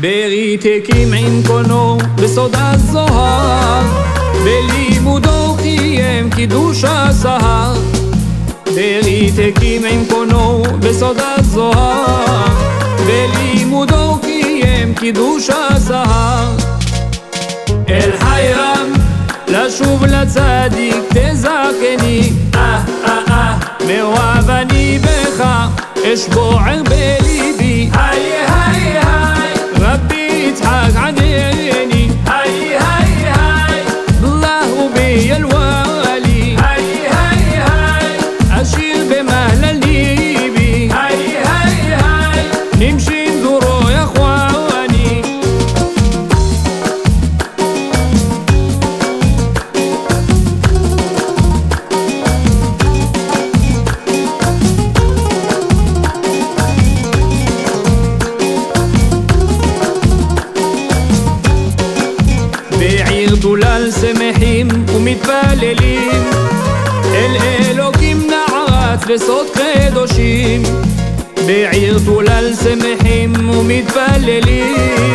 ברית הקים עם קונו בסוד הזוהר בלימודו קיים קידוש הסהר. ברית הקים עם קונו בסוד הזוהר בלימודו קיים קידוש הסהר. אל חיירם לשוב לצדיק תזכני. אה אה אה מאוהב אני בך אשבוער בליבי שמחים ומתפללים. אל אלוקים נערץ בסוד קדושים. בעיר דולל שמחים ומתפללים.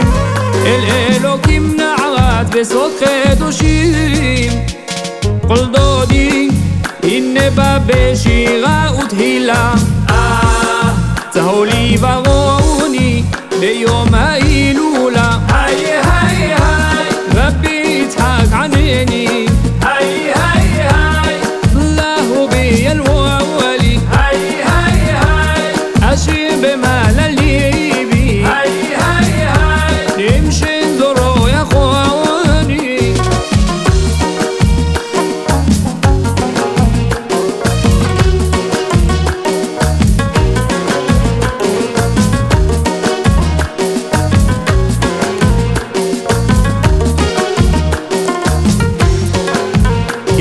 אל אלוקים נערץ בסוד קדושים. כל דודי הנה בא בשירה ותהילה. אה, צהולי ורוני ביום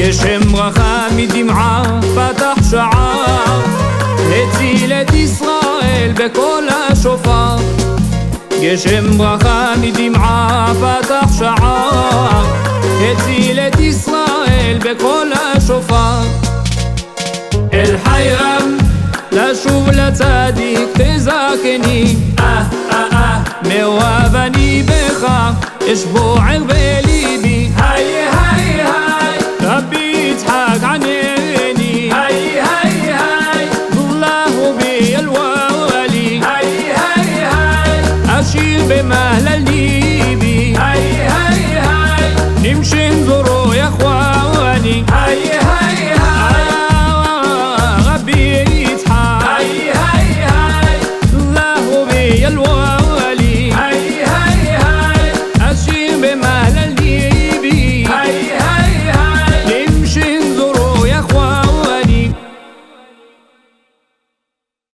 גשם ברכה מדמעה פתח שער הציל את ישראל בקול השופר. גשם ברכה מדמעה פתח שער הציל את ישראל בקול השופר. אל חיירם לשוב לצדיק תזכני. אה אה אה מאוהב אני בך אשבוער בלי بمهلة الليبي هاي هاي هاي. نمشي نزوره يا إخواني. هاي هاي هاي. آه، غبي يتحال هاي هاي هاي. الله بي الوان